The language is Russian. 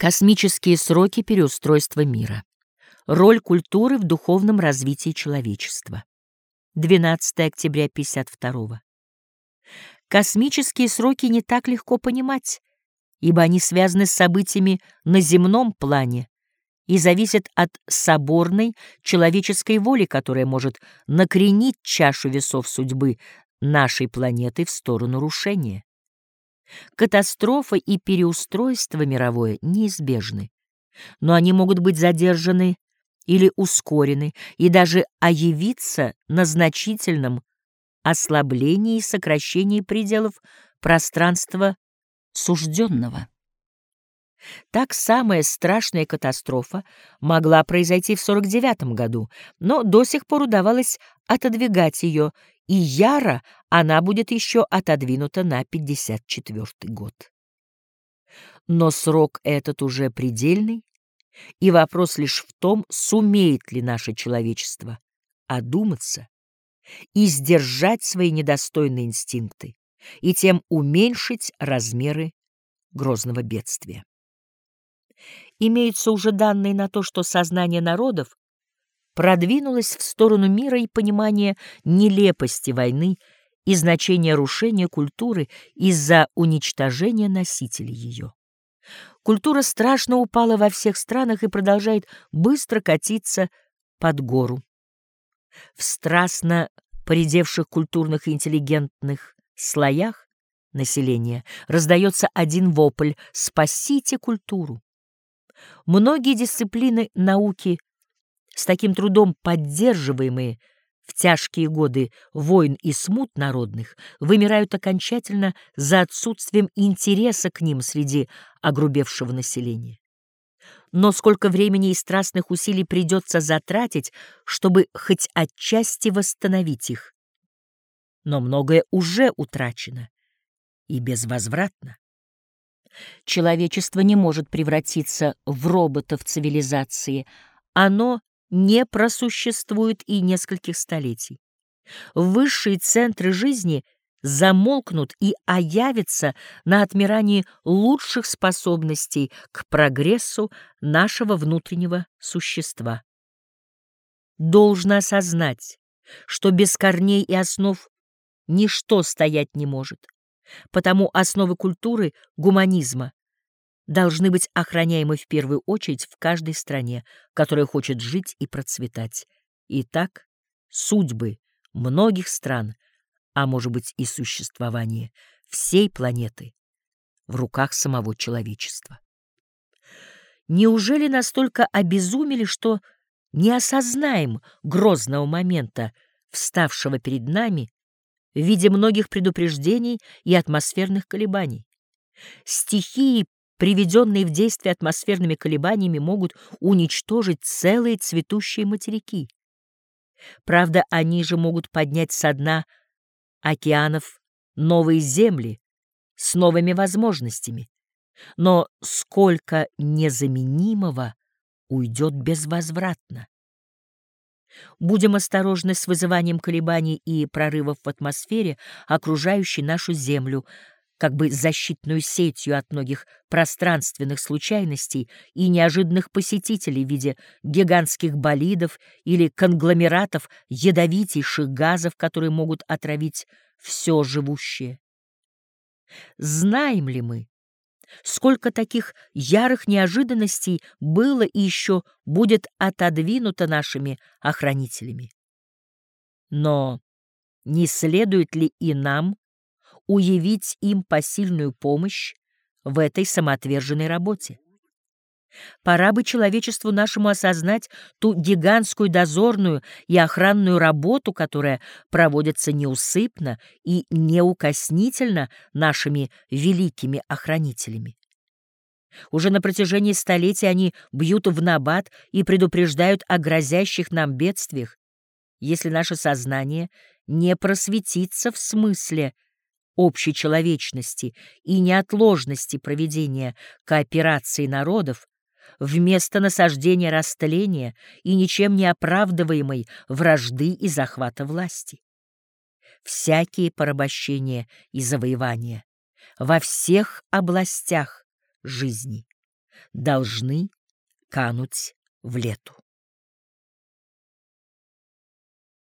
Космические сроки переустройства мира. Роль культуры в духовном развитии человечества. 12 октября 52 Космические сроки не так легко понимать, ибо они связаны с событиями на земном плане и зависят от соборной человеческой воли, которая может накренить чашу весов судьбы нашей планеты в сторону рушения. Катастрофа и переустройство мировое неизбежны, но они могут быть задержаны или ускорены и даже оявиться на значительном ослаблении и сокращении пределов пространства сужденного. Так самая страшная катастрофа могла произойти в 49 году, но до сих пор удавалось отодвигать ее и яро она будет еще отодвинута на 54 год. Но срок этот уже предельный, и вопрос лишь в том, сумеет ли наше человечество одуматься и сдержать свои недостойные инстинкты, и тем уменьшить размеры грозного бедствия. Имеются уже данные на то, что сознание народов продвинулась в сторону мира и понимания нелепости войны и значения рушения культуры из-за уничтожения носителей ее. Культура страшно упала во всех странах и продолжает быстро катиться под гору. В страстно поредевших культурных и интеллигентных слоях населения раздается один вопль «Спасите культуру!». Многие дисциплины науки с таким трудом поддерживаемые в тяжкие годы войн и смут народных, вымирают окончательно за отсутствием интереса к ним среди огрубевшего населения. Но сколько времени и страстных усилий придется затратить, чтобы хоть отчасти восстановить их. Но многое уже утрачено и безвозвратно. Человечество не может превратиться в робота в цивилизации. Оно не просуществует и нескольких столетий. Высшие центры жизни замолкнут и оявятся на отмирании лучших способностей к прогрессу нашего внутреннего существа. Должно осознать, что без корней и основ ничто стоять не может, потому основы культуры, гуманизма должны быть охраняемы в первую очередь в каждой стране, которая хочет жить и процветать. Итак, судьбы многих стран, а может быть и существование всей планеты в руках самого человечества. Неужели настолько обезумели, что не осознаем грозного момента, вставшего перед нами в виде многих предупреждений и атмосферных колебаний? Стихии приведенные в действие атмосферными колебаниями, могут уничтожить целые цветущие материки. Правда, они же могут поднять со дна океанов новые земли с новыми возможностями. Но сколько незаменимого уйдет безвозвратно. Будем осторожны с вызыванием колебаний и прорывов в атмосфере, окружающей нашу Землю, как бы защитную сетью от многих пространственных случайностей и неожиданных посетителей в виде гигантских болидов или конгломератов ядовитейших газов, которые могут отравить все живущее. Знаем ли мы, сколько таких ярых неожиданностей было и еще будет отодвинуто нашими охранителями? Но не следует ли и нам уявить им посильную помощь в этой самоотверженной работе. Пора бы человечеству нашему осознать ту гигантскую дозорную и охранную работу, которая проводится неусыпно и неукоснительно нашими великими охранителями. Уже на протяжении столетий они бьют в набат и предупреждают о грозящих нам бедствиях, если наше сознание не просветится в смысле – общей человечности и неотложности проведения кооперации народов, вместо насаждения растления и ничем не оправдываемой вражды и захвата власти. Всякие порабощения и завоевания во всех областях жизни должны кануть в лету.